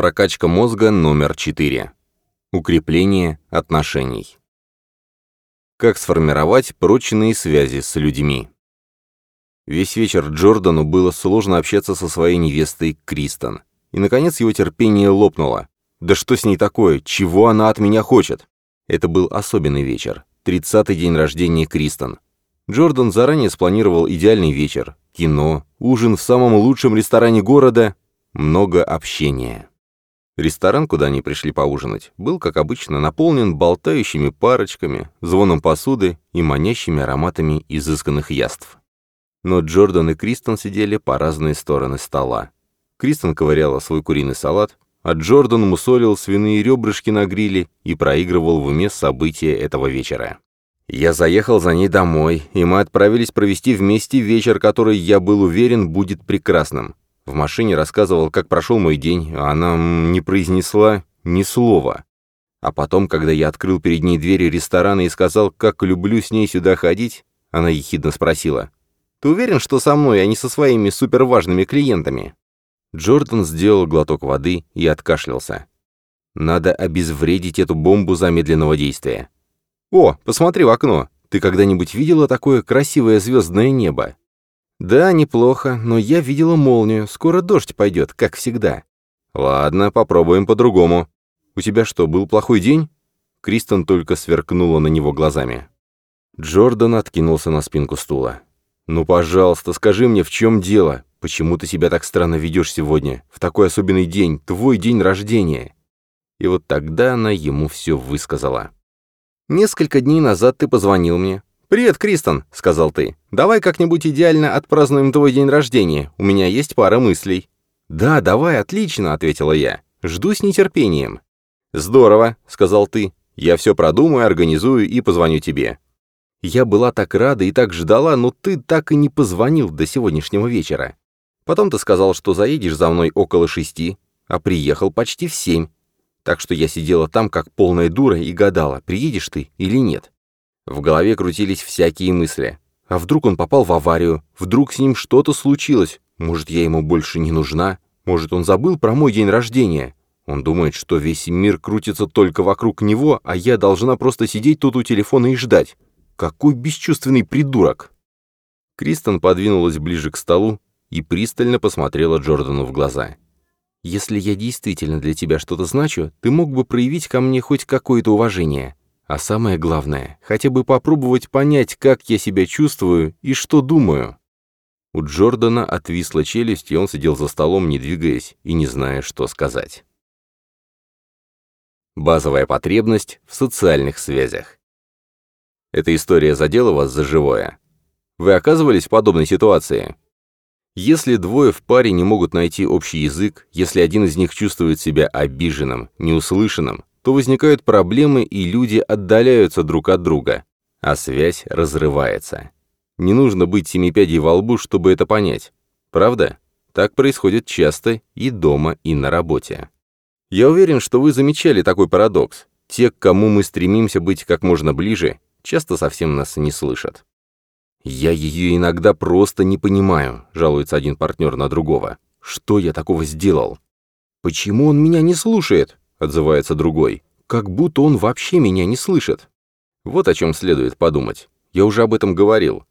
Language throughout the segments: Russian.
Прокачка мозга номер 4. Укрепление отношений. Как сформировать прочные связи с людьми? Весь вечер Джордану было сложно общаться со своей невестой Кристен. И, наконец, его терпение лопнуло. Да что с ней такое? Чего она от меня хочет? Это был особенный вечер. Тридцатый день рождения Кристен. Джордан заранее спланировал идеальный вечер. Кино, ужин в самом лучшем ресторане города, много общения. Ресторан, куда они пришли поужинать, был, как обычно, наполнен болтающими парочками, звоном посуды и манящими ароматами изысканных яств. Но Джордан и Кристен сидели по разные стороны стола. Кристен ковыряла свой куриный салат, а Джордан мусолил свиные ребрышки на гриле и проигрывал в уме события этого вечера. Я заехал за ней домой, и мы отправились провести вместе вечер, который, я был уверен, будет прекрасным. В машине рассказывал, как прошел мой день, а она не произнесла ни слова. А потом, когда я открыл перед ней двери ресторана и сказал, как люблю с ней сюда ходить, она ехидно спросила, «Ты уверен, что со мной, а не со своими суперважными клиентами?» Джордан сделал глоток воды и откашлялся. «Надо обезвредить эту бомбу замедленного действия». «О, посмотри в окно. Ты когда-нибудь видела такое красивое звездное небо?» «Да, неплохо, но я видела молнию. Скоро дождь пойдет, как всегда». «Ладно, попробуем по-другому. У тебя что, был плохой день?» Кристен только сверкнула на него глазами. Джордан откинулся на спинку стула. «Ну, пожалуйста, скажи мне, в чем дело? Почему ты себя так странно ведешь сегодня, в такой особенный день, твой день рождения?» И вот тогда она ему все высказала. «Несколько дней назад ты позвонил мне, «Привет, Кристен», — сказал ты. «Давай как-нибудь идеально отпразднуем твой день рождения. У меня есть пара мыслей». «Да, давай, отлично», — ответила я. «Жду с нетерпением». «Здорово», — сказал ты. «Я все продумаю, организую и позвоню тебе». Я была так рада и так ждала, но ты так и не позвонил до сегодняшнего вечера. Потом ты сказал, что заедешь за мной около шести, а приехал почти в семь. Так что я сидела там, как полная дура, и гадала, приедешь ты или нет. В голове крутились всякие мысли. А вдруг он попал в аварию? Вдруг с ним что-то случилось? Может, я ему больше не нужна? Может, он забыл про мой день рождения? Он думает, что весь мир крутится только вокруг него, а я должна просто сидеть тут у телефона и ждать. Какой бесчувственный придурок!» Кристен подвинулась ближе к столу и пристально посмотрела Джордану в глаза. «Если я действительно для тебя что-то значу, ты мог бы проявить ко мне хоть какое-то уважение. А самое главное, хотя бы попробовать понять, как я себя чувствую и что думаю. У Джордана отвисла челюсть, и он сидел за столом, не двигаясь и не зная, что сказать. Базовая потребность в социальных связях. Эта история задела вас за живое. Вы оказывались в подобной ситуации? Если двое в паре не могут найти общий язык, если один из них чувствует себя обиженным, неуслышанным, то возникают проблемы и люди отдаляются друг от друга, а связь разрывается. Не нужно быть семипядей во лбу, чтобы это понять. Правда? Так происходит часто и дома, и на работе. Я уверен, что вы замечали такой парадокс. Те, к кому мы стремимся быть как можно ближе, часто совсем нас не слышат. «Я ее иногда просто не понимаю», — жалуется один партнер на другого. «Что я такого сделал?» «Почему он меня не слушает?» Отзывается другой. Как будто он вообще меня не слышит. Вот о чем следует подумать. Я уже об этом говорил.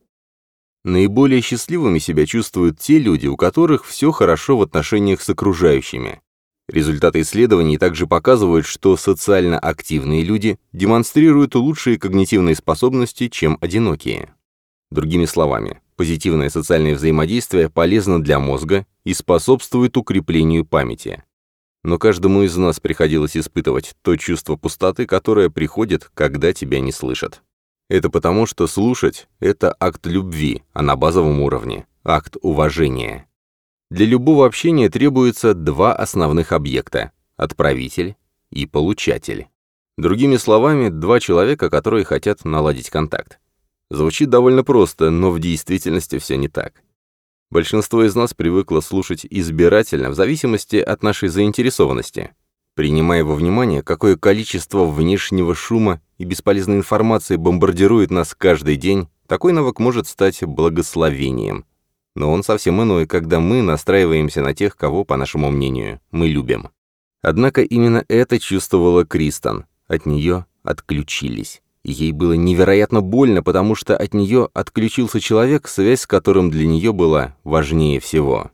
Наиболее счастливыми себя чувствуют те люди, у которых все хорошо в отношениях с окружающими. Результаты исследований также показывают, что социально активные люди демонстрируют лучшие когнитивные способности, чем одинокие. Другими словами, позитивное социальное взаимодействие полезно для мозга и способствует укреплению памяти. Но каждому из нас приходилось испытывать то чувство пустоты, которое приходит, когда тебя не слышат. Это потому, что слушать — это акт любви, а на базовом уровне — акт уважения. Для любого общения требуется два основных объекта — отправитель и получатель. Другими словами, два человека, которые хотят наладить контакт. Звучит довольно просто, но в действительности все не так. Большинство из нас привыкло слушать избирательно, в зависимости от нашей заинтересованности. Принимая во внимание, какое количество внешнего шума и бесполезной информации бомбардирует нас каждый день, такой навык может стать благословением. Но он совсем иной, когда мы настраиваемся на тех, кого, по нашему мнению, мы любим. Однако именно это чувствовала Кристен. От нее отключились. Ей было невероятно больно, потому что от нее отключился человек, связь с которым для нее была важнее всего.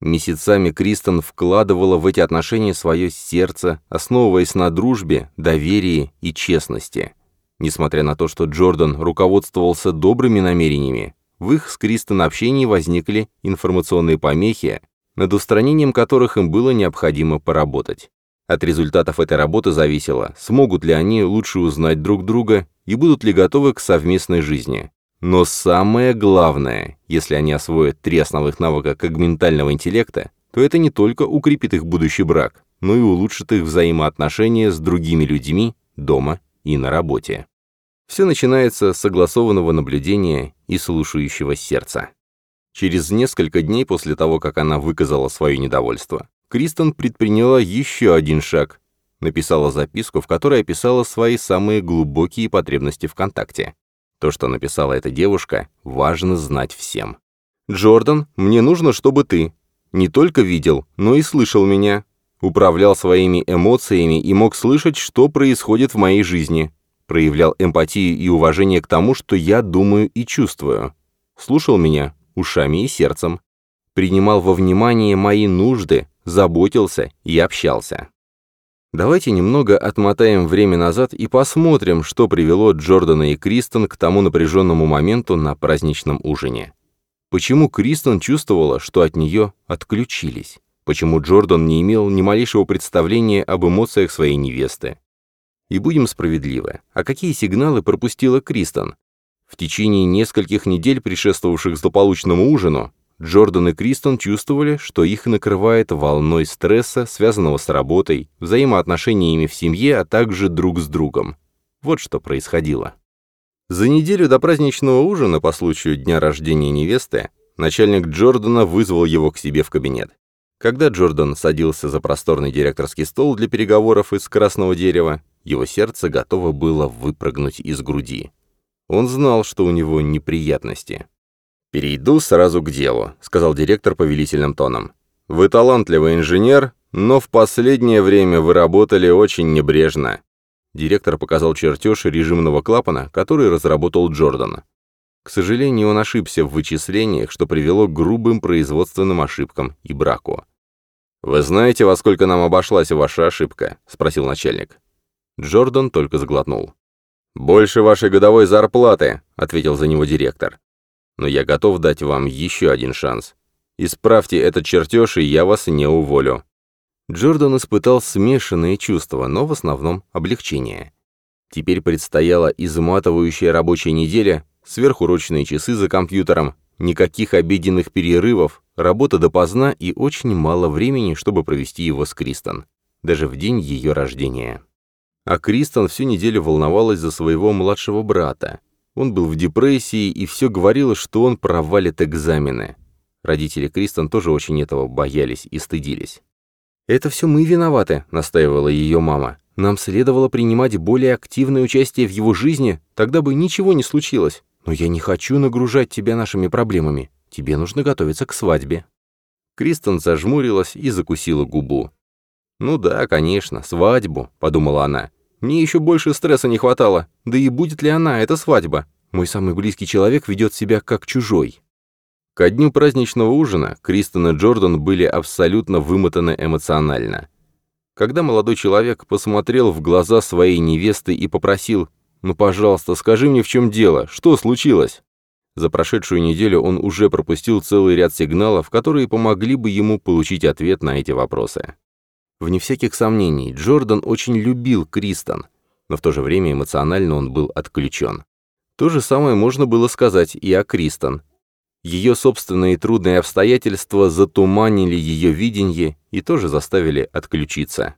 Месяцами Кристен вкладывала в эти отношения свое сердце, основываясь на дружбе, доверии и честности. Несмотря на то, что Джордан руководствовался добрыми намерениями, в их с Кристен общении возникли информационные помехи, над устранением которых им было необходимо поработать. От результатов этой работы зависело, смогут ли они лучше узнать друг друга и будут ли готовы к совместной жизни. Но самое главное, если они освоят три основных навыка когментального интеллекта, то это не только укрепит их будущий брак, но и улучшит их взаимоотношения с другими людьми дома и на работе. Все начинается с согласованного наблюдения и слушающего сердца. Через несколько дней после того, как она выказала свое недовольство, Кристен предприняла еще один шаг. Написала записку, в которой описала свои самые глубокие потребности в контакте. То, что написала эта девушка, важно знать всем. «Джордан, мне нужно, чтобы ты не только видел, но и слышал меня, управлял своими эмоциями и мог слышать, что происходит в моей жизни, проявлял эмпатию и уважение к тому, что я думаю и чувствую, слушал меня ушами и сердцем, принимал во внимание мои нужды, заботился и общался. Давайте немного отмотаем время назад и посмотрим, что привело Джордана и Кристен к тому напряженному моменту на праздничном ужине. Почему Кристен чувствовала, что от нее отключились? Почему Джордан не имел ни малейшего представления об эмоциях своей невесты? И будем справедливы, а какие сигналы пропустила Кристен? В течение нескольких недель, предшествовавших злополучному ужину, Джордан и Кристон чувствовали, что их накрывает волной стресса, связанного с работой, взаимоотношениями в семье, а также друг с другом. Вот что происходило. За неделю до праздничного ужина по случаю дня рождения невесты начальник Джордана вызвал его к себе в кабинет. Когда Джордан садился за просторный директорский стол для переговоров из красного дерева, его сердце готово было выпрыгнуть из груди. Он знал, что у него неприятности. «Перейду сразу к делу», — сказал директор повелительным тоном. «Вы талантливый инженер, но в последнее время вы работали очень небрежно». Директор показал чертеж режимного клапана, который разработал Джордан. К сожалению, он ошибся в вычислениях, что привело к грубым производственным ошибкам и браку. «Вы знаете, во сколько нам обошлась ваша ошибка?» — спросил начальник. Джордан только сглотнул. «Больше вашей годовой зарплаты», — ответил за него директор но я готов дать вам еще один шанс. Исправьте этот чертеж, и я вас не уволю». Джордан испытал смешанные чувства, но в основном облегчение. Теперь предстояла изматывающая рабочая неделя, сверхурочные часы за компьютером, никаких обеденных перерывов, работа допоздна и очень мало времени, чтобы провести его с Кристен, даже в день ее рождения. А Кристен всю неделю волновалась за своего младшего брата. Он был в депрессии, и все говорило, что он провалит экзамены. Родители Кристен тоже очень этого боялись и стыдились. «Это все мы виноваты», — настаивала ее мама. «Нам следовало принимать более активное участие в его жизни, тогда бы ничего не случилось. Но я не хочу нагружать тебя нашими проблемами. Тебе нужно готовиться к свадьбе». Кристен зажмурилась и закусила губу. «Ну да, конечно, свадьбу», — подумала она. Мне еще больше стресса не хватало. Да и будет ли она, эта свадьба? Мой самый близкий человек ведет себя как чужой. Ко дню праздничного ужина Кристен и Джордан были абсолютно вымотаны эмоционально. Когда молодой человек посмотрел в глаза своей невесты и попросил «Ну, пожалуйста, скажи мне, в чем дело, что случилось?» За прошедшую неделю он уже пропустил целый ряд сигналов, которые помогли бы ему получить ответ на эти вопросы. Вне всяких сомнений, Джордан очень любил Кристен, но в то же время эмоционально он был отключен. То же самое можно было сказать и о Кристен. Ее собственные трудные обстоятельства затуманили ее видение и тоже заставили отключиться.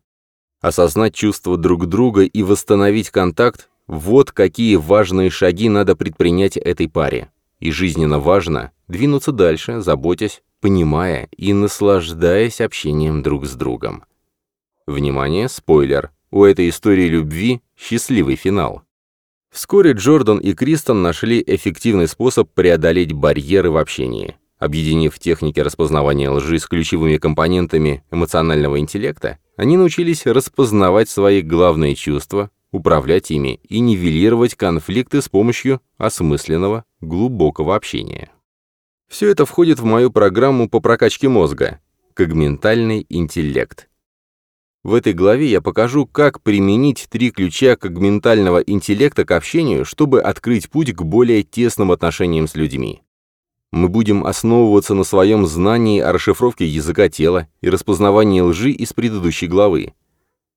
Осознать чувства друг друга и восстановить контакт – вот какие важные шаги надо предпринять этой паре. И жизненно важно двинуться дальше, заботясь, понимая и наслаждаясь общением друг с другом. Внимание, спойлер. У этой истории любви счастливый финал. Вскоре Джордан и Кристен нашли эффективный способ преодолеть барьеры в общении. Объединив техники распознавания лжи с ключевыми компонентами эмоционального интеллекта, Они научились распознавать свои главные чувства, управлять ими и нивелировать конфликты с помощью осмысленного, глубокого общения. Все это входит в мою программу по прокачке мозга «Когментальный интеллект». В этой главе я покажу, как применить три ключа когментального интеллекта к общению, чтобы открыть путь к более тесным отношениям с людьми. Мы будем основываться на своем знании о расшифровке языка тела и распознавании лжи из предыдущей главы.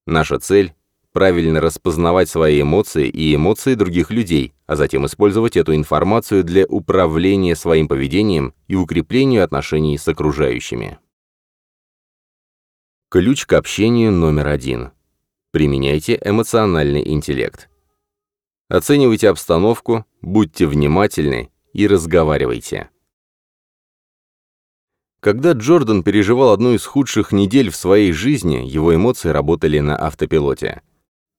Наша цель правильно распознавать свои эмоции и эмоции других людей, а затем использовать эту информацию для управления своим поведением и укрепления отношений с окружающими. Ключ к общению номер один. Применяйте эмоциональный интеллект. Оценивайте обстановку, будьте внимательны и разговаривайте. Когда Джордан переживал одну из худших недель в своей жизни, его эмоции работали на автопилоте.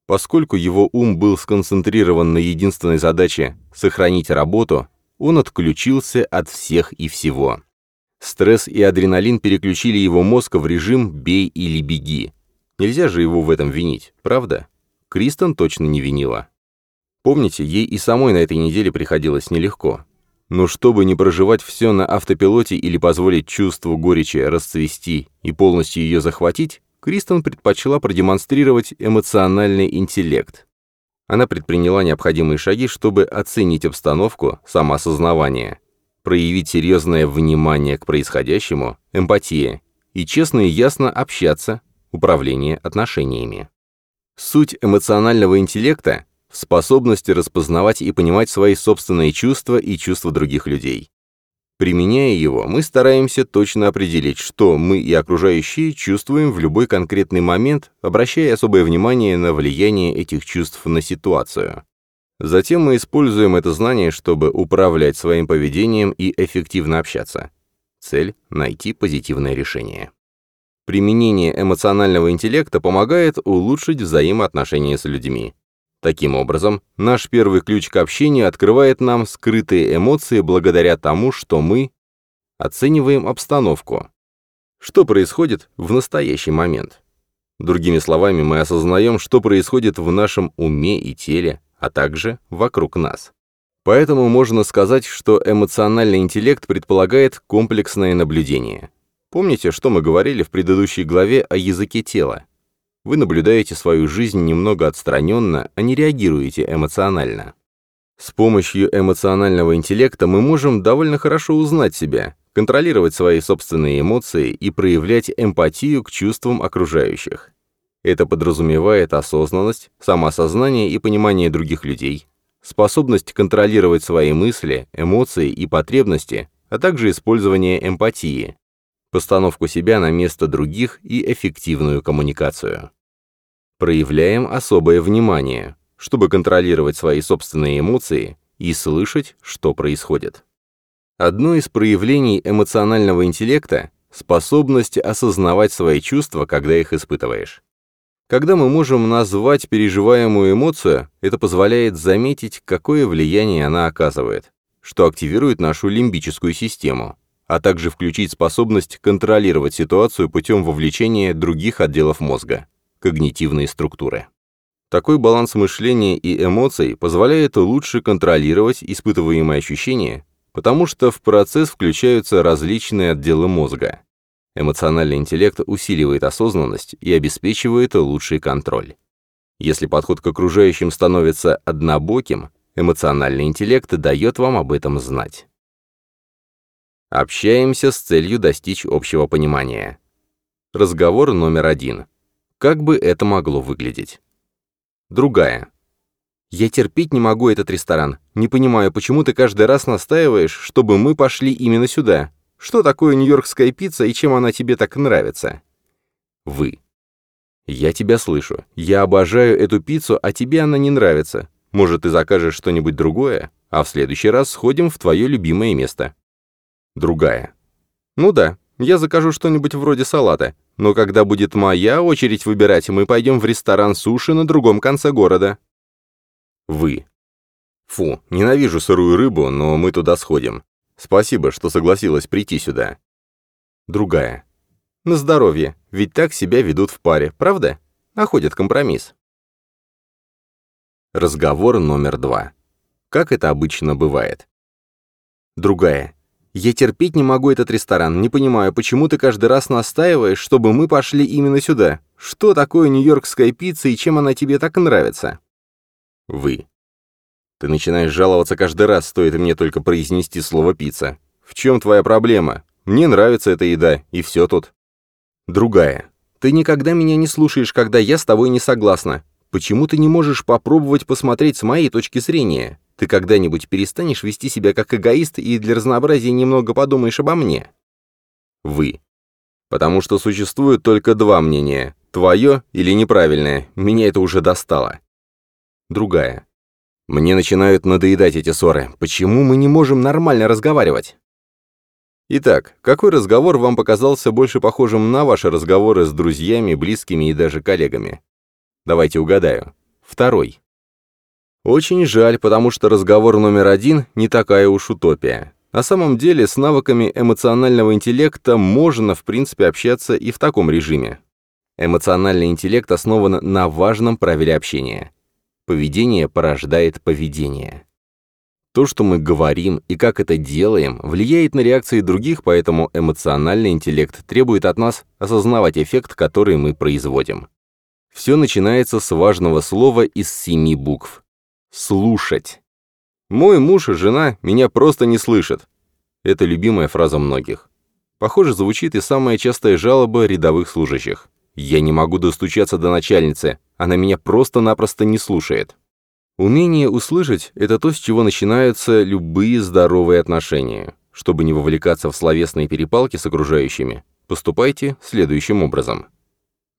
Поскольку его ум был сконцентрирован на единственной задаче – сохранить работу, он отключился от всех и всего. Стресс и адреналин переключили его мозг в режим «бей или беги». Нельзя же его в этом винить, правда? Кристен точно не винила. Помните, ей и самой на этой неделе приходилось нелегко. Но чтобы не проживать все на автопилоте или позволить чувству горечи расцвести и полностью ее захватить, Кристен предпочла продемонстрировать эмоциональный интеллект. Она предприняла необходимые шаги, чтобы оценить обстановку, самоосознавание, проявить серьезное внимание к происходящему, эмпатия и честно и ясно общаться, управление отношениями. Суть эмоционального интеллекта – в способности распознавать и понимать свои собственные чувства и чувства других людей. Применяя его, мы стараемся точно определить, что мы и окружающие чувствуем в любой конкретный момент, обращая особое внимание на влияние этих чувств на ситуацию. Затем мы используем это знание, чтобы управлять своим поведением и эффективно общаться. Цель – найти позитивное решение. Применение эмоционального интеллекта помогает улучшить взаимоотношения с людьми. Таким образом, наш первый ключ к общению открывает нам скрытые эмоции благодаря тому, что мы оцениваем обстановку. Что происходит в настоящий момент? Другими словами, мы осознаем, что происходит в нашем уме и теле, а также вокруг нас. Поэтому можно сказать, что эмоциональный интеллект предполагает комплексное наблюдение. Помните, что мы говорили в предыдущей главе о языке тела? Вы наблюдаете свою жизнь немного отстраненно, а не реагируете эмоционально. С помощью эмоционального интеллекта мы можем довольно хорошо узнать себя, контролировать свои собственные эмоции и проявлять эмпатию к чувствам окружающих. Это подразумевает осознанность, самоосознание и понимание других людей, способность контролировать свои мысли, эмоции и потребности, а также использование эмпатии, постановку себя на место других и эффективную коммуникацию. Проявляем особое внимание, чтобы контролировать свои собственные эмоции и слышать, что происходит. Одно из проявлений эмоционального интеллекта – способность осознавать свои чувства, когда их испытываешь. Когда мы можем назвать переживаемую эмоцию, это позволяет заметить, какое влияние она оказывает, что активирует нашу лимбическую систему, а также включить способность контролировать ситуацию путем вовлечения других отделов мозга, когнитивные структуры. Такой баланс мышления и эмоций позволяет лучше контролировать испытываемые ощущения, потому что в процесс включаются различные отделы мозга. Эмоциональный интеллект усиливает осознанность и обеспечивает лучший контроль. Если подход к окружающим становится однобоким, эмоциональный интеллект дает вам об этом знать. Общаемся с целью достичь общего понимания. Разговор номер один. Как бы это могло выглядеть? Другая. Я терпеть не могу этот ресторан. Не понимаю, почему ты каждый раз настаиваешь, чтобы мы пошли именно сюда. Что такое нью-йоркская пицца и чем она тебе так нравится? Вы. Я тебя слышу. Я обожаю эту пиццу, а тебе она не нравится. Может, ты закажешь что-нибудь другое, а в следующий раз сходим в твое любимое место. Другая. Ну да, я закажу что-нибудь вроде салата, но когда будет моя очередь выбирать, мы пойдем в ресторан суши на другом конце города. Вы. Фу, ненавижу сырую рыбу, но мы туда сходим. Спасибо, что согласилась прийти сюда. Другая. На здоровье, ведь так себя ведут в паре, правда? Находят компромисс. Разговор номер два. Как это обычно бывает? Другая. «Я терпеть не могу этот ресторан. Не понимаю, почему ты каждый раз настаиваешь, чтобы мы пошли именно сюда? Что такое нью-йоркская пицца и чем она тебе так нравится?» Вы. Ты начинаешь жаловаться каждый раз, стоит мне только произнести слово «пицца». В чем твоя проблема? Мне нравится эта еда, и все тут. Другая. Ты никогда меня не слушаешь, когда я с тобой не согласна. Почему ты не можешь попробовать посмотреть с моей точки зрения? Ты когда-нибудь перестанешь вести себя как эгоист и для разнообразия немного подумаешь обо мне? Вы. Потому что существует только два мнения. Твое или неправильное. Меня это уже достало. Другая. Мне начинают надоедать эти ссоры. Почему мы не можем нормально разговаривать? Итак, какой разговор вам показался больше похожим на ваши разговоры с друзьями, близкими и даже коллегами? Давайте угадаю. Второй. Очень жаль, потому что разговор номер один не такая уж утопия. На самом деле, с навыками эмоционального интеллекта можно, в принципе, общаться и в таком режиме. Эмоциональный интеллект основан на важном правиле общения. Поведение порождает поведение. То, что мы говорим и как это делаем, влияет на реакции других, поэтому эмоциональный интеллект требует от нас осознавать эффект, который мы производим. Все начинается с важного слова из семи букв слушать. Мой муж и жена меня просто не слышат. Это любимая фраза многих. Похоже, звучит и самая частая жалоба рядовых служащих. Я не могу достучаться до начальницы, она меня просто-напросто не слушает. Умение услышать – это то, с чего начинаются любые здоровые отношения. Чтобы не вовлекаться в словесные перепалки с окружающими, поступайте следующим образом.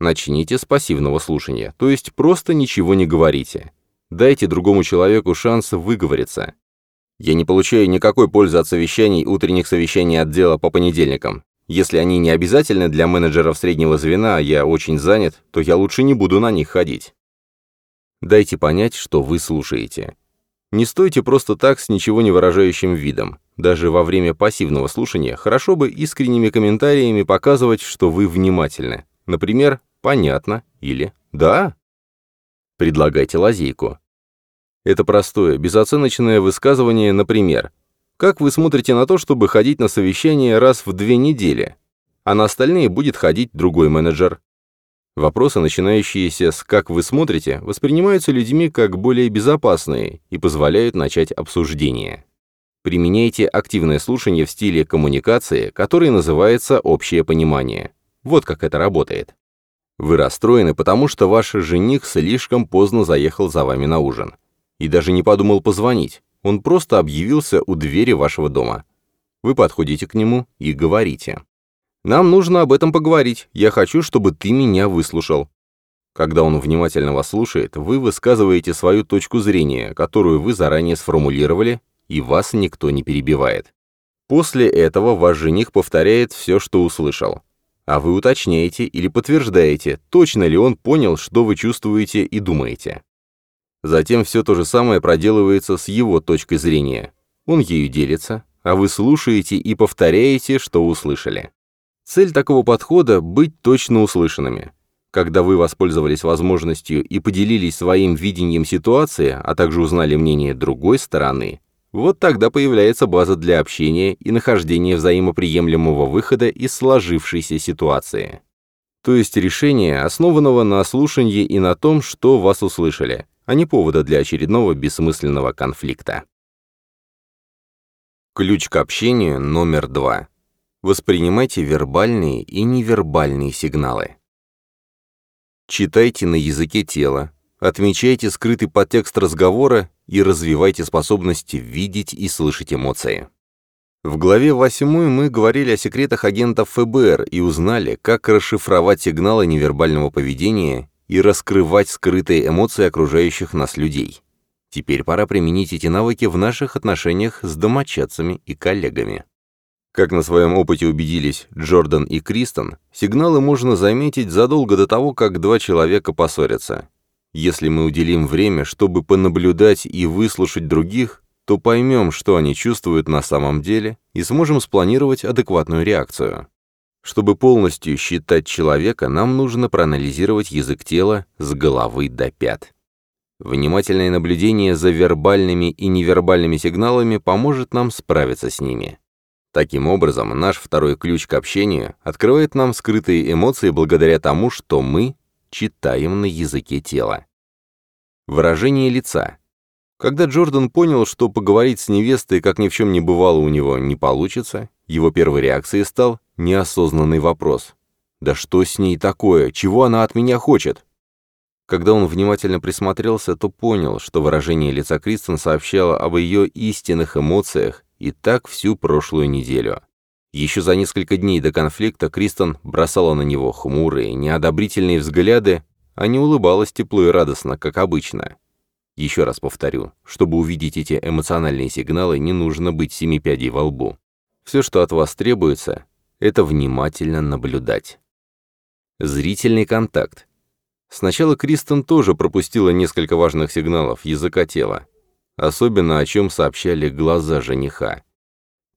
Начните с пассивного слушания, то есть просто ничего не говорите. Дайте другому человеку шанс выговориться. Я не получаю никакой пользы от совещаний, утренних совещаний отдела по понедельникам. Если они не обязательны для менеджеров среднего звена, а я очень занят, то я лучше не буду на них ходить. Дайте понять, что вы слушаете. Не стойте просто так с ничего не выражающим видом. Даже во время пассивного слушания хорошо бы искренними комментариями показывать, что вы внимательны. Например, «понятно» или «да». Предлагайте лазейку. Это простое, безоценочное высказывание, например. Как вы смотрите на то, чтобы ходить на совещание раз в две недели, а на остальные будет ходить другой менеджер? Вопросы, начинающиеся с «как вы смотрите», воспринимаются людьми как более безопасные и позволяют начать обсуждение. Применяйте активное слушание в стиле коммуникации, который называется «общее понимание». Вот как это работает. Вы расстроены, потому что ваш жених слишком поздно заехал за вами на ужин. И даже не подумал позвонить. Он просто объявился у двери вашего дома. Вы подходите к нему и говорите. «Нам нужно об этом поговорить. Я хочу, чтобы ты меня выслушал». Когда он внимательно вас слушает, вы высказываете свою точку зрения, которую вы заранее сформулировали, и вас никто не перебивает. После этого ваш жених повторяет все, что услышал а вы уточняете или подтверждаете, точно ли он понял, что вы чувствуете и думаете. Затем все то же самое проделывается с его точкой зрения. Он ею делится, а вы слушаете и повторяете, что услышали. Цель такого подхода – быть точно услышанными. Когда вы воспользовались возможностью и поделились своим видением ситуации, а также узнали мнение другой стороны, вот тогда появляется база для общения и нахождения взаимоприемлемого выхода из сложившейся ситуации. То есть решение, основанного на слушании и на том, что вас услышали, а не повода для очередного бессмысленного конфликта. Ключ к общению номер два. Воспринимайте вербальные и невербальные сигналы. Читайте на языке тела, отмечайте скрытый подтекст разговора и развивайте способности видеть и слышать эмоции. В главе 8 мы говорили о секретах агентов ФБР и узнали, как расшифровать сигналы невербального поведения и раскрывать скрытые эмоции окружающих нас людей. Теперь пора применить эти навыки в наших отношениях с домочадцами и коллегами. Как на своем опыте убедились Джордан и Кристен, сигналы можно заметить задолго до того, как два человека поссорятся. Если мы уделим время, чтобы понаблюдать и выслушать других, то поймем, что они чувствуют на самом деле, и сможем спланировать адекватную реакцию. Чтобы полностью считать человека, нам нужно проанализировать язык тела с головы до пят. Внимательное наблюдение за вербальными и невербальными сигналами поможет нам справиться с ними. Таким образом, наш второй ключ к общению открывает нам скрытые эмоции благодаря тому, что мы читаем на языке тела. Выражение лица. Когда Джордан понял, что поговорить с невестой, как ни в чем не бывало, у него не получится, его первой реакцией стал неосознанный вопрос. «Да что с ней такое? Чего она от меня хочет?» Когда он внимательно присмотрелся, то понял, что выражение лица Кристен сообщало об ее истинных эмоциях и так всю прошлую неделю. Еще за несколько дней до конфликта Кристен бросала на него хмурые, неодобрительные взгляды, а не улыбалась тепло и радостно, как обычно. Еще раз повторю, чтобы увидеть эти эмоциональные сигналы, не нужно быть семи пядей во лбу. Все, что от вас требуется, это внимательно наблюдать. Зрительный контакт. Сначала Кристен тоже пропустила несколько важных сигналов языка тела, особенно о чем сообщали глаза жениха.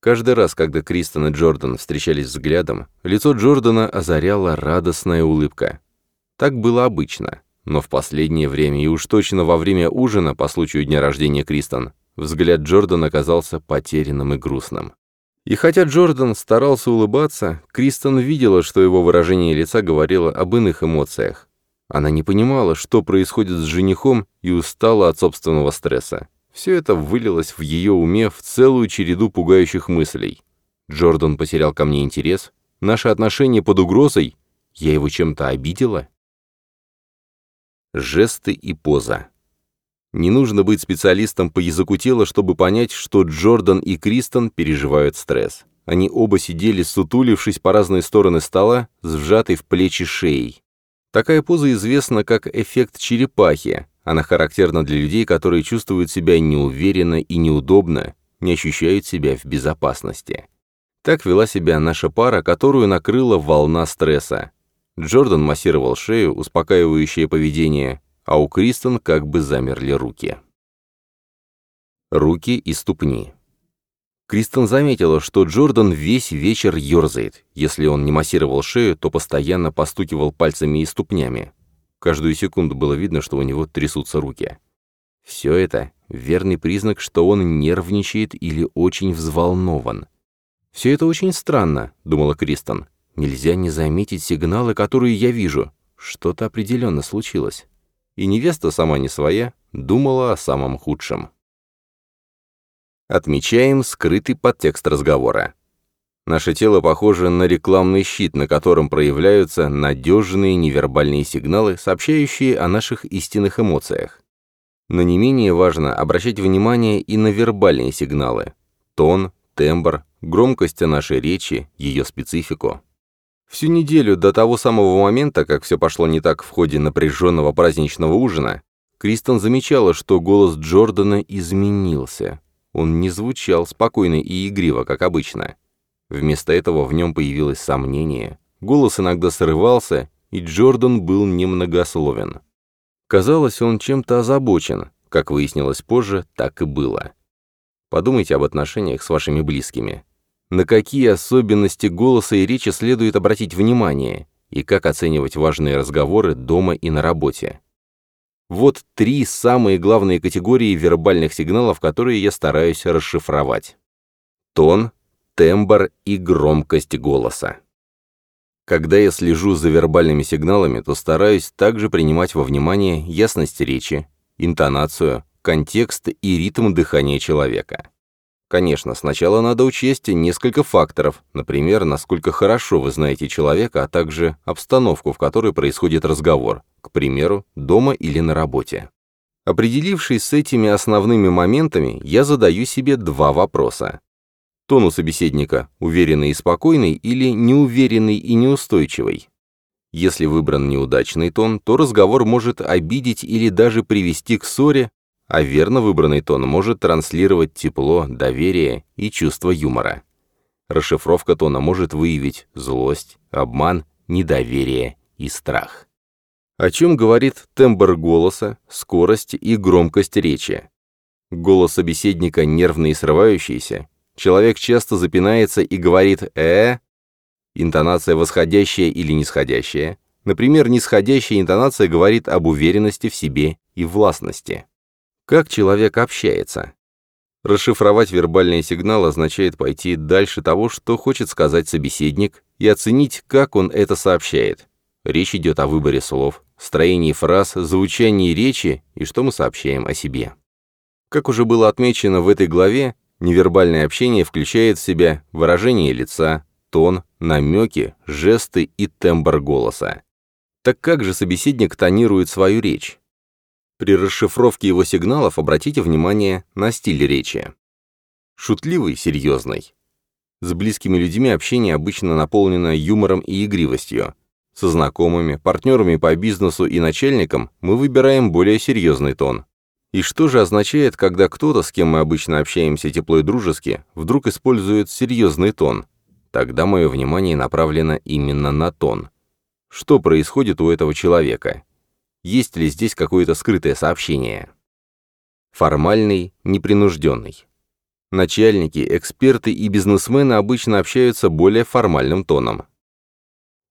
Каждый раз, когда Кристен и Джордан встречались взглядом, лицо Джордана озаряла радостная улыбка. Так было обычно, но в последнее время, и уж точно во время ужина по случаю дня рождения Кристен, взгляд Джордана оказался потерянным и грустным. И хотя Джордан старался улыбаться, Кристен видела, что его выражение лица говорило об иных эмоциях. Она не понимала, что происходит с женихом, и устала от собственного стресса. Все это вылилось в ее уме в целую череду пугающих мыслей. Джордан потерял ко мне интерес? Наши отношения под угрозой? Я его чем-то обидела? Жесты и поза. Не нужно быть специалистом по языку тела, чтобы понять, что Джордан и Кристен переживают стресс. Они оба сидели, сутулившись по разные стороны стола, с сжатой в плечи шеей. Такая поза известна как эффект черепахи. Она характерна для людей, которые чувствуют себя неуверенно и неудобно, не ощущают себя в безопасности. Так вела себя наша пара, которую накрыла волна стресса. Джордан массировал шею, успокаивающее поведение, а у Кристен как бы замерли руки. Руки и ступни. Кристен заметила, что Джордан весь вечер ерзает. Если он не массировал шею, то постоянно постукивал пальцами и ступнями. Каждую секунду было видно, что у него трясутся руки. Все это — верный признак, что он нервничает или очень взволнован. «Все это очень странно», — думала Кристен. «Нельзя не заметить сигналы, которые я вижу. Что-то определенно случилось» и невеста сама не своя, думала о самом худшем. Отмечаем скрытый подтекст разговора. Наше тело похоже на рекламный щит, на котором проявляются надежные невербальные сигналы, сообщающие о наших истинных эмоциях. Но не менее важно обращать внимание и на вербальные сигналы. Тон, тембр, громкость нашей речи, ее специфику. Всю неделю до того самого момента, как все пошло не так в ходе напряженного праздничного ужина, Кристен замечала, что голос Джордана изменился. Он не звучал спокойно и игриво, как обычно. Вместо этого в нем появилось сомнение. Голос иногда срывался, и Джордан был немногословен. Казалось, он чем-то озабочен. Как выяснилось позже, так и было. Подумайте об отношениях с вашими близкими на какие особенности голоса и речи следует обратить внимание, и как оценивать важные разговоры дома и на работе. Вот три самые главные категории вербальных сигналов, которые я стараюсь расшифровать. Тон, тембр и громкость голоса. Когда я слежу за вербальными сигналами, то стараюсь также принимать во внимание ясность речи, интонацию, контекст и ритм дыхания человека. Конечно, сначала надо учесть несколько факторов, например, насколько хорошо вы знаете человека, а также обстановку, в которой происходит разговор, к примеру, дома или на работе. Определившись с этими основными моментами, я задаю себе два вопроса. Тон у собеседника уверенный и спокойный или неуверенный и неустойчивый? Если выбран неудачный тон, то разговор может обидеть или даже привести к ссоре, а верно выбранный тон может транслировать тепло, доверие и чувство юмора. Расшифровка тона может выявить злость, обман, недоверие и страх. О чем говорит тембр голоса, скорость и громкость речи? Голос собеседника нервный и срывающийся. Человек часто запинается и говорит «э», Интонация восходящая или нисходящая. Например, нисходящая интонация говорит об уверенности в себе и властности. Как человек общается? Расшифровать вербальные сигналы означает пойти дальше того, что хочет сказать собеседник, и оценить, как он это сообщает. Речь идет о выборе слов, строении фраз, звучании речи и что мы сообщаем о себе. Как уже было отмечено в этой главе, невербальное общение включает в себя выражение лица, тон, намеки, жесты и тембр голоса. Так как же собеседник тонирует свою речь? При расшифровке его сигналов обратите внимание на стиль речи. Шутливый, серьезный. С близкими людьми общение обычно наполнено юмором и игривостью. Со знакомыми, партнерами по бизнесу и начальником мы выбираем более серьезный тон. И что же означает, когда кто-то, с кем мы обычно общаемся тепло и дружески, вдруг использует серьезный тон? Тогда мое внимание направлено именно на тон. Что происходит у этого человека? Есть ли здесь какое-то скрытое сообщение? Формальный, непринужденный. Начальники, эксперты и бизнесмены обычно общаются более формальным тоном.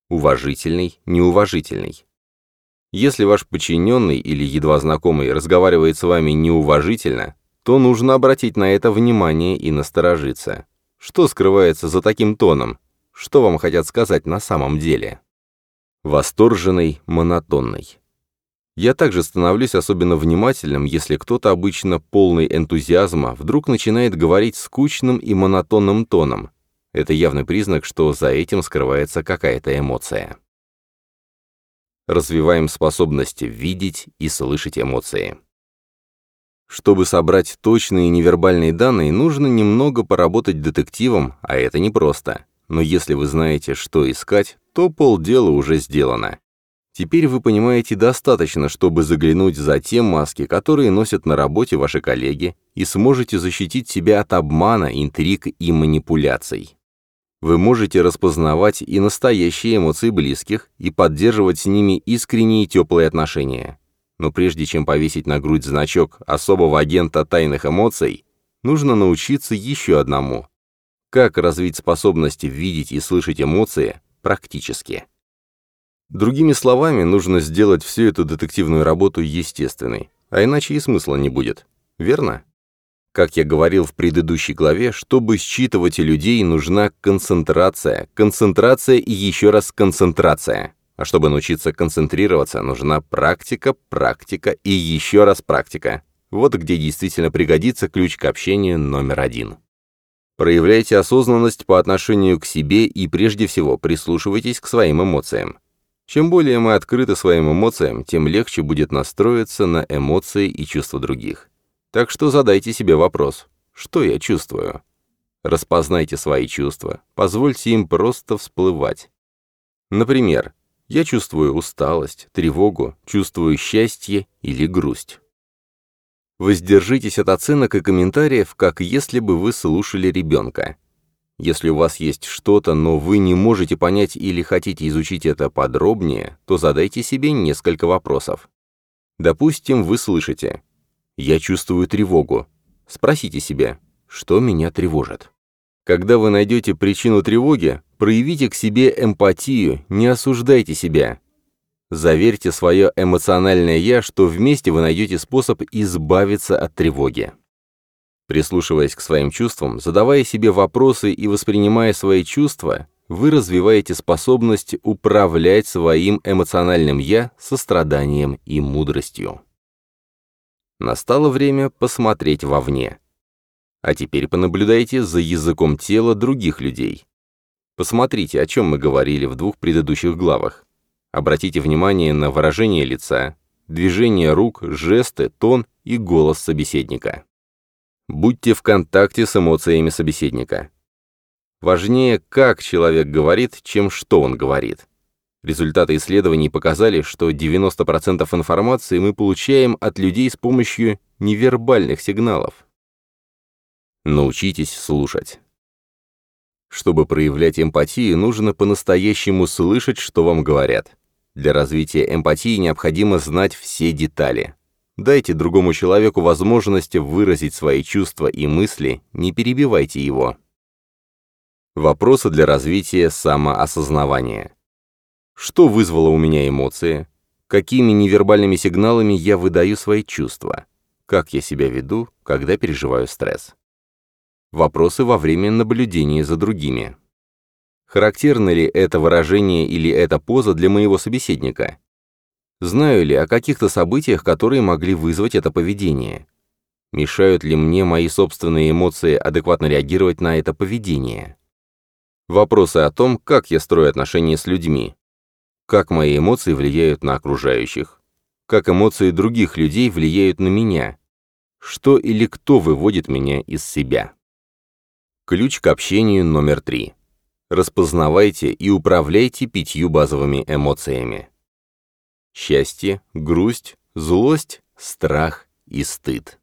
Уважительный, неуважительный. Если ваш подчиненный или едва знакомый разговаривает с вами неуважительно, то нужно обратить на это внимание и насторожиться. Что скрывается за таким тоном? Что вам хотят сказать на самом деле? Восторженный, монотонный. Я также становлюсь особенно внимательным, если кто-то обычно полный энтузиазма вдруг начинает говорить скучным и монотонным тоном. Это явный признак, что за этим скрывается какая-то эмоция. Развиваем способность видеть и слышать эмоции. Чтобы собрать точные невербальные данные, нужно немного поработать детективом, а это непросто. Но если вы знаете, что искать, то полдела уже сделано. Теперь вы понимаете достаточно, чтобы заглянуть за те маски, которые носят на работе ваши коллеги, и сможете защитить себя от обмана, интриг и манипуляций. Вы можете распознавать и настоящие эмоции близких, и поддерживать с ними искренние и теплые отношения. Но прежде чем повесить на грудь значок особого агента тайных эмоций, нужно научиться еще одному. Как развить способность видеть и слышать эмоции практически. Другими словами, нужно сделать всю эту детективную работу естественной, а иначе и смысла не будет. Верно? Как я говорил в предыдущей главе, чтобы считывать людей, нужна концентрация, концентрация и еще раз концентрация. А чтобы научиться концентрироваться, нужна практика, практика и еще раз практика. Вот где действительно пригодится ключ к общению номер один. Проявляйте осознанность по отношению к себе и прежде всего прислушивайтесь к своим эмоциям. Чем более мы открыты своим эмоциям, тем легче будет настроиться на эмоции и чувства других. Так что задайте себе вопрос, что я чувствую? Распознайте свои чувства, позвольте им просто всплывать. Например, я чувствую усталость, тревогу, чувствую счастье или грусть. Воздержитесь от оценок и комментариев, как если бы вы слушали ребенка. Если у вас есть что-то, но вы не можете понять или хотите изучить это подробнее, то задайте себе несколько вопросов. Допустим, вы слышите я чувствую тревогу. Спросите себя, что меня тревожит. Когда вы найдете причину тревоги, проявите к себе эмпатию, не осуждайте себя. Заверьте свое эмоциональное «я», что вместе вы найдете способ избавиться от тревоги. Прислушиваясь к своим чувствам, задавая себе вопросы и воспринимая свои чувства, вы развиваете способность управлять своим эмоциональным «я» состраданием и мудростью. Настало время посмотреть вовне. А теперь понаблюдайте за языком тела других людей. Посмотрите, о чем мы говорили в двух предыдущих главах. Обратите внимание на выражение лица, движение рук, жесты, тон и голос собеседника. Будьте в контакте с эмоциями собеседника. Важнее, как человек говорит, чем что он говорит. Результаты исследований показали, что 90% информации мы получаем от людей с помощью невербальных сигналов. Научитесь слушать. Чтобы проявлять эмпатию, нужно по-настоящему слышать, что вам говорят. Для развития эмпатии необходимо знать все детали. Дайте другому человеку возможность выразить свои чувства и мысли, не перебивайте его. Вопросы для развития самоосознавания. Что вызвало у меня эмоции? Какими невербальными сигналами я выдаю свои чувства? Как я себя веду, когда переживаю стресс? Вопросы во время наблюдения за другими. Характерно ли это выражение или эта поза для моего собеседника? Знаю ли о каких-то событиях, которые могли вызвать это поведение? Мешают ли мне мои собственные эмоции адекватно реагировать на это поведение? Вопросы о том, как я строю отношения с людьми. Как мои эмоции влияют на окружающих. Как эмоции других людей влияют на меня. Что или кто выводит меня из себя. Ключ к общению номер три. Распознавайте и управляйте пятью базовыми эмоциями счастье, грусть, злость, страх и стыд.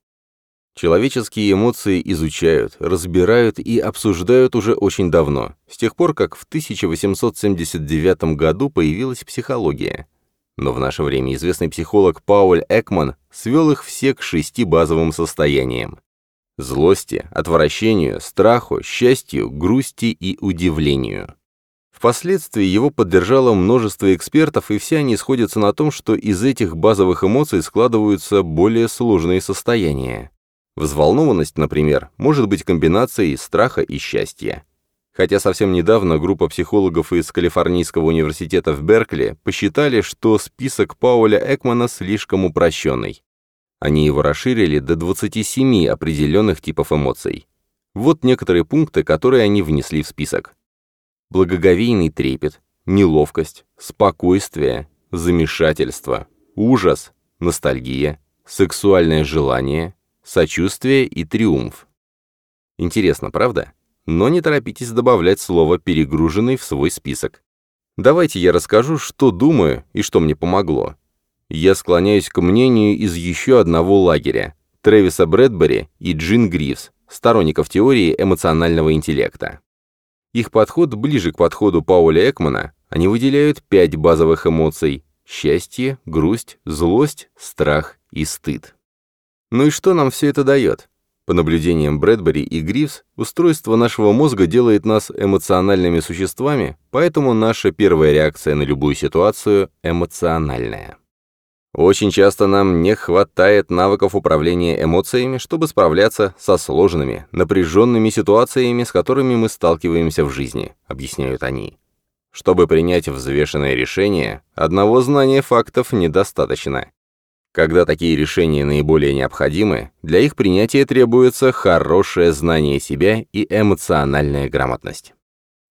Человеческие эмоции изучают, разбирают и обсуждают уже очень давно, с тех пор, как в 1879 году появилась психология. Но в наше время известный психолог Пауль Экман свел их все к шести базовым состояниям. Злости, отвращению, страху, счастью, грусти и удивлению. Впоследствии его поддержало множество экспертов, и все они сходятся на том, что из этих базовых эмоций складываются более сложные состояния. Взволнованность, например, может быть комбинацией страха и счастья. Хотя совсем недавно группа психологов из Калифорнийского университета в Беркли посчитали, что список Пауля Экмана слишком упрощенный. Они его расширили до 27 определенных типов эмоций. Вот некоторые пункты, которые они внесли в список благоговейный трепет, неловкость, спокойствие, замешательство, ужас, ностальгия, сексуальное желание, сочувствие и триумф. Интересно, правда? Но не торопитесь добавлять слово «перегруженный» в свой список. Давайте я расскажу, что думаю и что мне помогло. Я склоняюсь к мнению из еще одного лагеря – Трэвиса Брэдбери и Джин Гривс, сторонников теории эмоционального интеллекта. Их подход ближе к подходу Пауля Экмана, они выделяют пять базовых эмоций – счастье, грусть, злость, страх и стыд. Ну и что нам все это дает? По наблюдениям Брэдбери и Гривс, устройство нашего мозга делает нас эмоциональными существами, поэтому наша первая реакция на любую ситуацию – эмоциональная. Очень часто нам не хватает навыков управления эмоциями, чтобы справляться со сложными, напряженными ситуациями, с которыми мы сталкиваемся в жизни, объясняют они. Чтобы принять взвешенное решение, одного знания фактов недостаточно. Когда такие решения наиболее необходимы, для их принятия требуется хорошее знание себя и эмоциональная грамотность.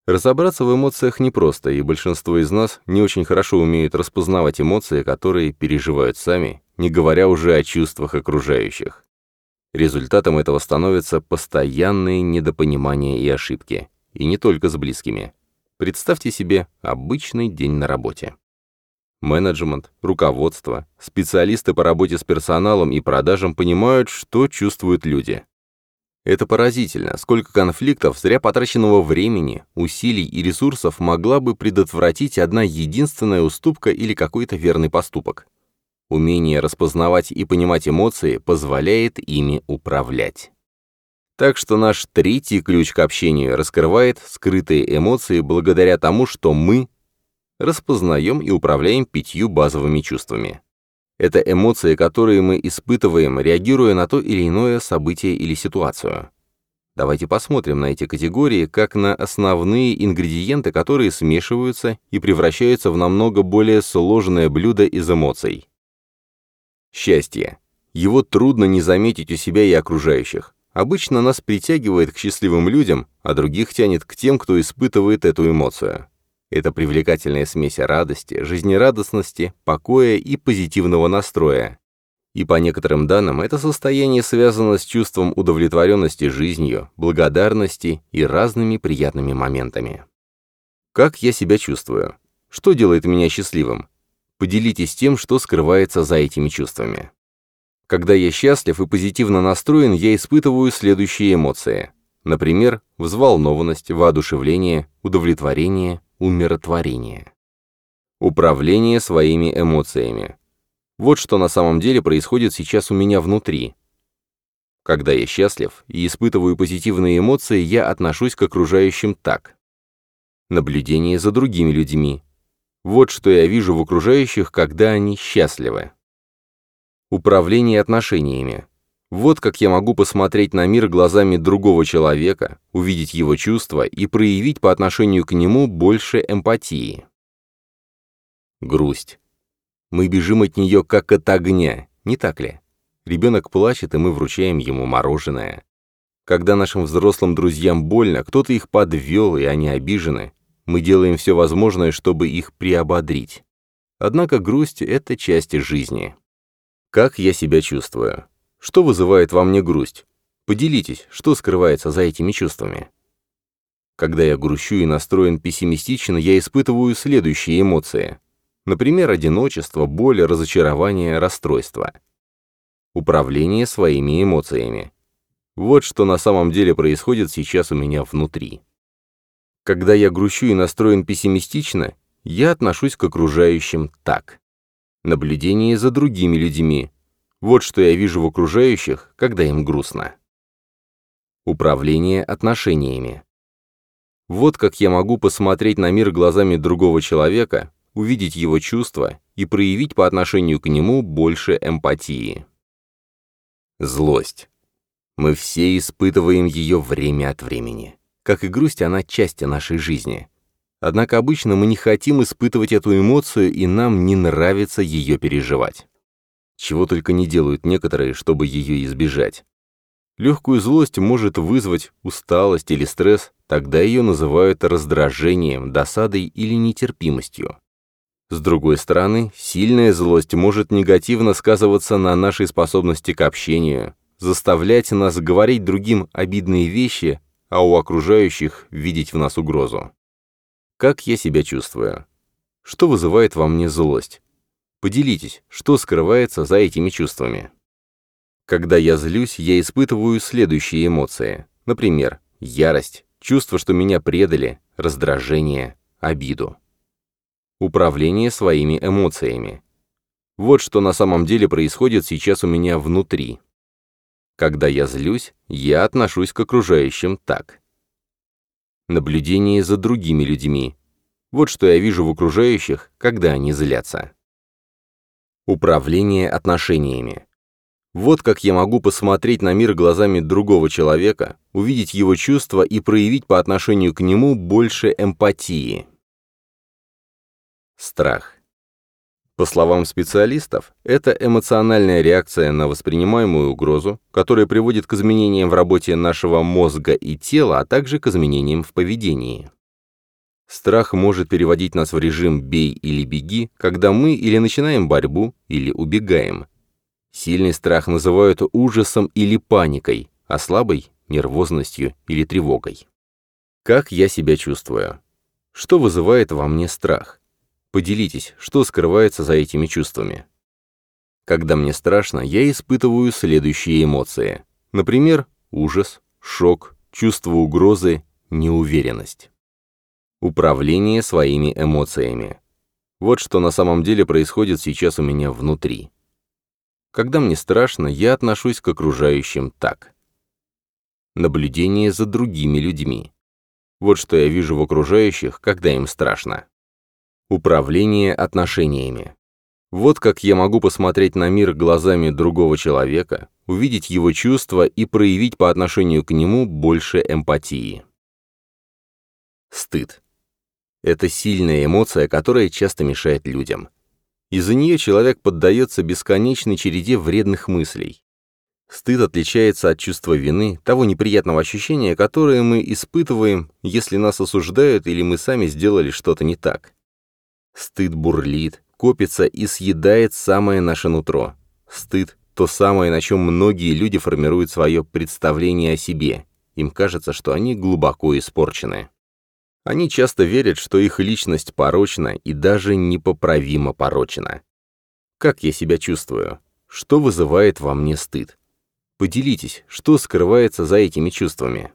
Разобраться в эмоциях непросто, и большинство из нас не очень хорошо умеют распознавать эмоции, которые переживают сами, не говоря уже о чувствах окружающих. Результатом этого становятся постоянные недопонимания и ошибки, и не только с близкими. Представьте себе обычный день на работе. Менеджмент, руководство, специалисты по работе с персоналом и продажам понимают, что чувствуют люди. Это поразительно, сколько конфликтов, зря потраченного времени, усилий и ресурсов могла бы предотвратить одна единственная уступка или какой-то верный поступок. Умение распознавать и понимать эмоции позволяет ими управлять. Так что наш третий ключ к общению раскрывает скрытые эмоции благодаря тому, что мы распознаем и управляем пятью базовыми чувствами. Это эмоции, которые мы испытываем, реагируя на то или иное событие или ситуацию. Давайте посмотрим на эти категории как на основные ингредиенты, которые смешиваются и превращаются в намного более сложное блюдо из эмоций. Счастье. Его трудно не заметить у себя и окружающих. Обычно нас притягивает к счастливым людям, а других тянет к тем, кто испытывает эту эмоцию. Это привлекательная смесь радости, жизнерадостности, покоя и позитивного настроя. И по некоторым данным, это состояние связано с чувством удовлетворенности жизнью, благодарности и разными приятными моментами. Как я себя чувствую? Что делает меня счастливым? Поделитесь тем, что скрывается за этими чувствами. Когда я счастлив и позитивно настроен, я испытываю следующие эмоции. Например, взволнованность, воодушевление, удовлетворение, умиротворение. Управление своими эмоциями. Вот что на самом деле происходит сейчас у меня внутри. Когда я счастлив и испытываю позитивные эмоции, я отношусь к окружающим так. Наблюдение за другими людьми. Вот что я вижу в окружающих, когда они счастливы. Управление отношениями. Вот как я могу посмотреть на мир глазами другого человека, увидеть его чувства и проявить по отношению к нему больше эмпатии. Грусть. Мы бежим от нее как от огня, не так ли? Ребенок плачет, и мы вручаем ему мороженое. Когда нашим взрослым друзьям больно, кто-то их подвел, и они обижены, мы делаем все возможное, чтобы их приободрить. Однако грусть — это часть жизни. Как я себя чувствую? Что вызывает во мне грусть? Поделитесь, что скрывается за этими чувствами. Когда я грущу и настроен пессимистично, я испытываю следующие эмоции. Например, одиночество, боль, разочарование, расстройство. Управление своими эмоциями. Вот что на самом деле происходит сейчас у меня внутри. Когда я грущу и настроен пессимистично, я отношусь к окружающим так. Наблюдение за другими людьми. Вот что я вижу в окружающих, когда им грустно. Управление отношениями. Вот как я могу посмотреть на мир глазами другого человека, увидеть его чувства и проявить по отношению к нему больше эмпатии. Злость. Мы все испытываем ее время от времени. Как и грусть, она часть нашей жизни. Однако обычно мы не хотим испытывать эту эмоцию, и нам не нравится ее переживать. Чего только не делают некоторые, чтобы ее избежать. Легкую злость может вызвать усталость или стресс, тогда ее называют раздражением, досадой или нетерпимостью. С другой стороны, сильная злость может негативно сказываться на нашей способности к общению, заставлять нас говорить другим обидные вещи, а у окружающих видеть в нас угрозу. Как я себя чувствую? Что вызывает во мне злость? Поделитесь, что скрывается за этими чувствами. Когда я злюсь, я испытываю следующие эмоции. Например, ярость, чувство, что меня предали, раздражение, обиду. Управление своими эмоциями. Вот что на самом деле происходит сейчас у меня внутри. Когда я злюсь, я отношусь к окружающим так. Наблюдение за другими людьми. Вот что я вижу в окружающих, когда они злятся. Управление отношениями. Вот как я могу посмотреть на мир глазами другого человека, увидеть его чувства и проявить по отношению к нему больше эмпатии. Страх. По словам специалистов, это эмоциональная реакция на воспринимаемую угрозу, которая приводит к изменениям в работе нашего мозга и тела, а также к изменениям в поведении. Страх может переводить нас в режим «бей или беги», когда мы или начинаем борьбу, или убегаем. Сильный страх называют ужасом или паникой, а слабый – нервозностью или тревогой. Как я себя чувствую? Что вызывает во мне страх? Поделитесь, что скрывается за этими чувствами. Когда мне страшно, я испытываю следующие эмоции. Например, ужас, шок, чувство угрозы, неуверенность. Управление своими эмоциями. Вот что на самом деле происходит сейчас у меня внутри. Когда мне страшно, я отношусь к окружающим так. Наблюдение за другими людьми. Вот что я вижу в окружающих, когда им страшно. Управление отношениями. Вот как я могу посмотреть на мир глазами другого человека, увидеть его чувства и проявить по отношению к нему больше эмпатии. Стыд. Это сильная эмоция, которая часто мешает людям. Из-за нее человек поддается бесконечной череде вредных мыслей. Стыд отличается от чувства вины, того неприятного ощущения, которое мы испытываем, если нас осуждают или мы сами сделали что-то не так. Стыд бурлит, копится и съедает самое наше нутро. Стыд — то самое, на чем многие люди формируют свое представление о себе. Им кажется, что они глубоко испорчены. Они часто верят, что их личность порочна и даже непоправимо порочна. Как я себя чувствую? Что вызывает во мне стыд? Поделитесь, что скрывается за этими чувствами.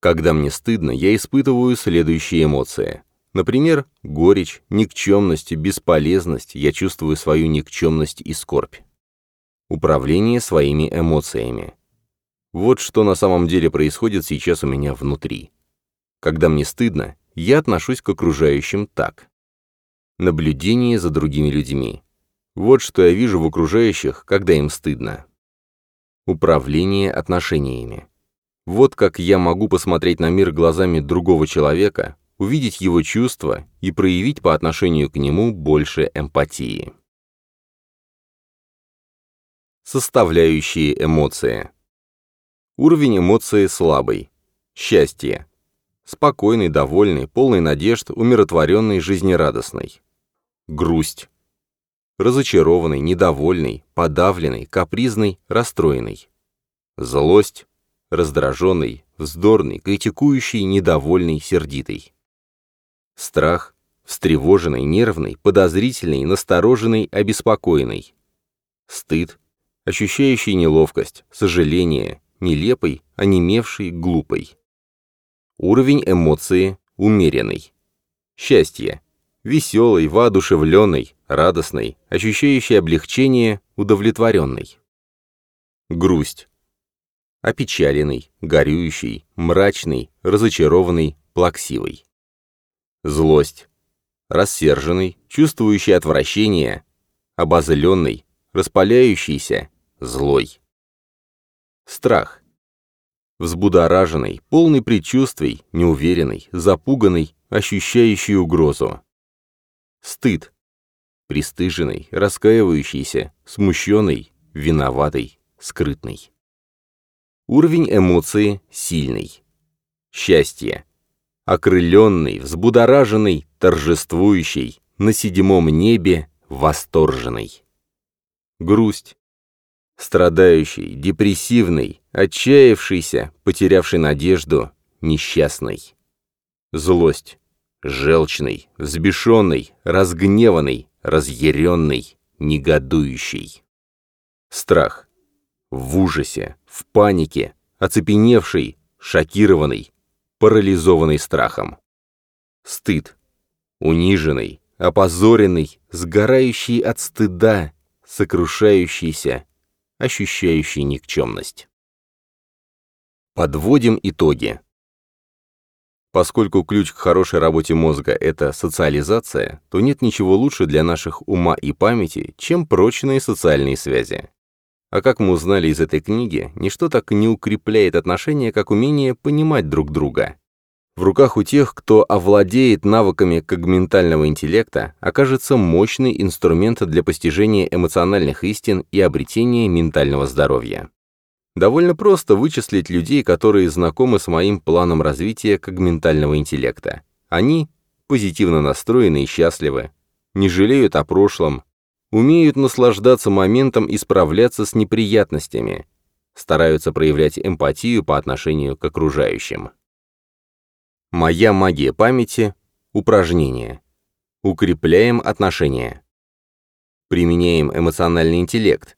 Когда мне стыдно, я испытываю следующие эмоции. Например, горечь, никчемность, бесполезность, я чувствую свою никчемность и скорбь. Управление своими эмоциями. Вот что на самом деле происходит сейчас у меня внутри. Когда мне стыдно, я отношусь к окружающим так. Наблюдение за другими людьми. Вот что я вижу в окружающих, когда им стыдно. Управление отношениями. Вот как я могу посмотреть на мир глазами другого человека, увидеть его чувства и проявить по отношению к нему больше эмпатии. Составляющие эмоции. Уровень эмоции слабый. Счастье. Спокойный, довольный, полный надежд, умиротворенный, жизнерадостный. Грусть. Разочарованный, недовольный, подавленный, капризный, расстроенный. Злость раздраженный, вздорный, критикующий, недовольный, сердитый. Страх, встревоженный, нервный, подозрительный, настороженный, обеспокоенный. Стыд, ощущающий неловкость, сожаление, нелепый, онемевший, глупый. Уровень эмоции умеренный. Счастье. Веселый, воодушевленный, радостный, ощущающий облегчение, удовлетворенный. Грусть опечаленный, горюющий, мрачный, разочарованный, плаксивый. Злость. Рассерженный, чувствующий отвращение, обозленный, распаляющийся, злой. Страх. Взбудораженный, полный предчувствий, неуверенный, запуганный, ощущающий угрозу. Стыд. Пристыженный, раскаивающийся, смущенный, виноватый, скрытный. Уровень эмоции сильный. Счастье. Окрыленный, взбудораженный, торжествующий, на седьмом небе восторженный. Грусть. Страдающий, депрессивный, отчаявшийся, потерявший надежду, несчастный. Злость. Желчный, взбешенный, разгневанный, разъяренный, негодующий. Страх в ужасе, в панике, оцепеневший, шокированный, парализованный страхом. Стыд, униженный, опозоренный, сгорающий от стыда, сокрушающийся, ощущающий никчемность. Подводим итоги. Поскольку ключ к хорошей работе мозга – это социализация, то нет ничего лучше для наших ума и памяти, чем прочные социальные связи. А как мы узнали из этой книги, ничто так не укрепляет отношения, как умение понимать друг друга. В руках у тех, кто овладеет навыками когментального интеллекта, окажется мощный инструмент для постижения эмоциональных истин и обретения ментального здоровья. Довольно просто вычислить людей, которые знакомы с моим планом развития когментального интеллекта. Они позитивно настроены и счастливы, не жалеют о прошлом, умеют наслаждаться моментом и справляться с неприятностями, стараются проявлять эмпатию по отношению к окружающим. Моя магия памяти – упражнение. Укрепляем отношения. Применяем эмоциональный интеллект.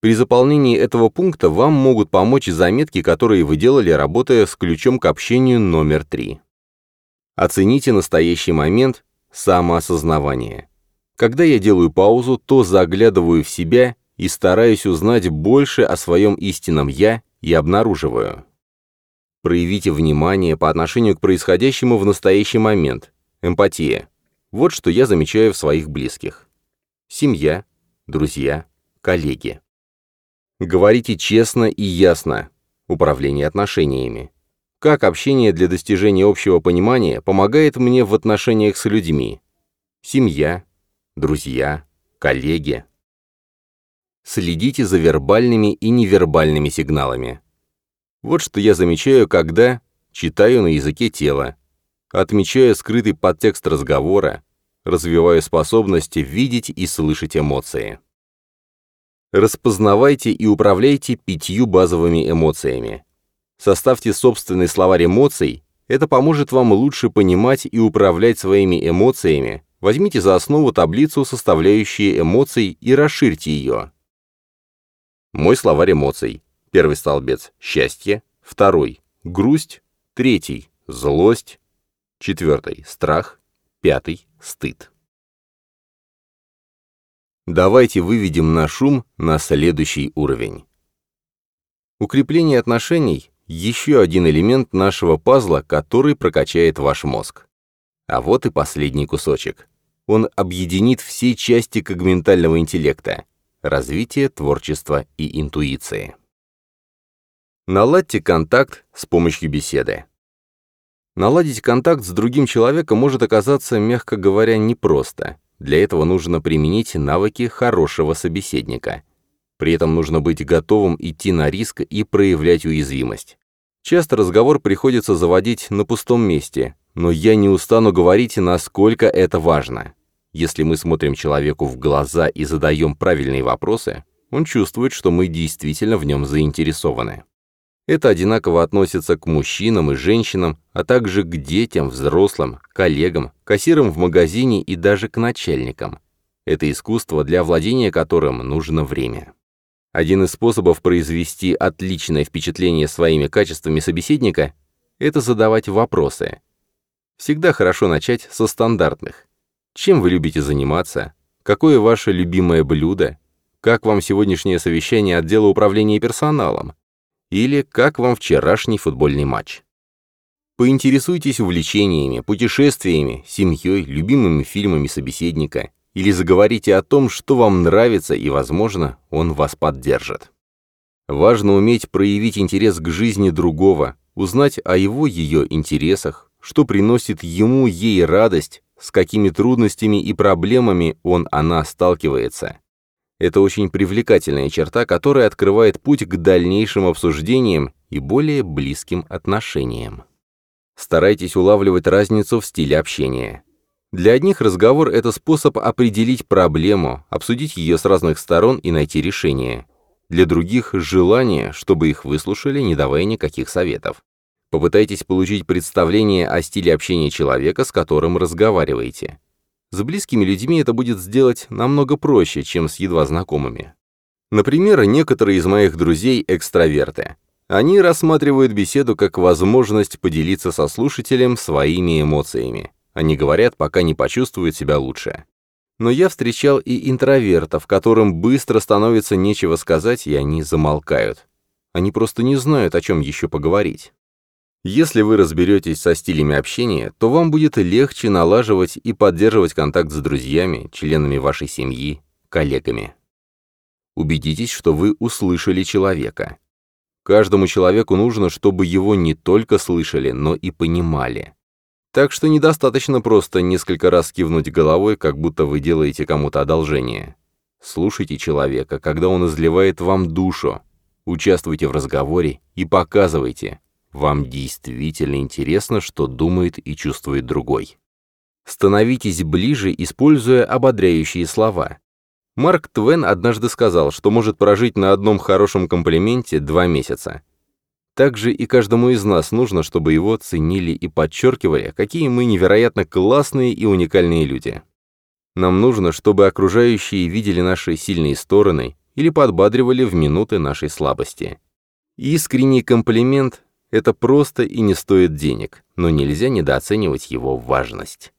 При заполнении этого пункта вам могут помочь заметки, которые вы делали, работая с ключом к общению номер 3. Оцените настоящий момент самоосознавания. Когда я делаю паузу, то заглядываю в себя и стараюсь узнать больше о своем истинном «я» и обнаруживаю. Проявите внимание по отношению к происходящему в настоящий момент. Эмпатия. Вот что я замечаю в своих близких. Семья, друзья, коллеги. Говорите честно и ясно. Управление отношениями. Как общение для достижения общего понимания помогает мне в отношениях с людьми. Семья, друзья, коллеги. Следите за вербальными и невербальными сигналами. Вот что я замечаю, когда читаю на языке тела, отмечаю скрытый подтекст разговора, развиваю способности видеть и слышать эмоции. Распознавайте и управляйте пятью базовыми эмоциями. Составьте собственный словарь эмоций, это поможет вам лучше понимать и управлять своими эмоциями, Возьмите за основу таблицу, составляющие эмоций, и расширьте ее. Мой словарь эмоций. Первый столбец – счастье. Второй – грусть. Третий – злость. Четвертый – страх. Пятый – стыд. Давайте выведем наш ум на следующий уровень. Укрепление отношений еще один элемент нашего пазла, который прокачает ваш мозг. А вот и последний кусочек. Он объединит все части когментального интеллекта – развитие, творчество и интуиции. Наладьте контакт с помощью беседы. Наладить контакт с другим человеком может оказаться, мягко говоря, непросто. Для этого нужно применить навыки хорошего собеседника. При этом нужно быть готовым идти на риск и проявлять уязвимость. Часто разговор приходится заводить на пустом месте, но я не устану говорить, насколько это важно. Если мы смотрим человеку в глаза и задаем правильные вопросы, он чувствует, что мы действительно в нем заинтересованы. Это одинаково относится к мужчинам и женщинам, а также к детям, взрослым, коллегам, кассирам в магазине и даже к начальникам. Это искусство, для владения которым нужно время. Один из способов произвести отличное впечатление своими качествами собеседника – это задавать вопросы. Всегда хорошо начать со стандартных. Чем вы любите заниматься? Какое ваше любимое блюдо? Как вам сегодняшнее совещание отдела управления персоналом? Или как вам вчерашний футбольный матч. Поинтересуйтесь увлечениями, путешествиями, семьей, любимыми фильмами собеседника, или заговорите о том, что вам нравится, и, возможно, он вас поддержит. Важно уметь проявить интерес к жизни другого, узнать о его ее интересах, что приносит ему ей радость, с какими трудностями и проблемами он она сталкивается. Это очень привлекательная черта, которая открывает путь к дальнейшим обсуждениям и более близким отношениям. Старайтесь улавливать разницу в стиле общения. Для одних разговор – это способ определить проблему, обсудить ее с разных сторон и найти решение. Для других – желание, чтобы их выслушали, не давая никаких советов. Попытайтесь получить представление о стиле общения человека, с которым разговариваете. С близкими людьми это будет сделать намного проще, чем с едва знакомыми. Например, некоторые из моих друзей – экстраверты. Они рассматривают беседу как возможность поделиться со слушателем своими эмоциями. Они говорят, пока не почувствуют себя лучше. Но я встречал и интровертов, которым быстро становится нечего сказать, и они замолкают. Они просто не знают, о чем еще поговорить. Если вы разберетесь со стилями общения, то вам будет легче налаживать и поддерживать контакт с друзьями, членами вашей семьи, коллегами. Убедитесь, что вы услышали человека. Каждому человеку нужно, чтобы его не только слышали, но и понимали. Так что недостаточно просто несколько раз кивнуть головой, как будто вы делаете кому-то одолжение. Слушайте человека, когда он изливает вам душу. Участвуйте в разговоре и показывайте, вам действительно интересно, что думает и чувствует другой. Становитесь ближе, используя ободряющие слова. Марк Твен однажды сказал, что может прожить на одном хорошем комплименте два месяца. Также и каждому из нас нужно, чтобы его ценили и подчеркивали, какие мы невероятно классные и уникальные люди. Нам нужно, чтобы окружающие видели наши сильные стороны или подбадривали в минуты нашей слабости. Искренний комплимент это просто и не стоит денег, но нельзя недооценивать его важность.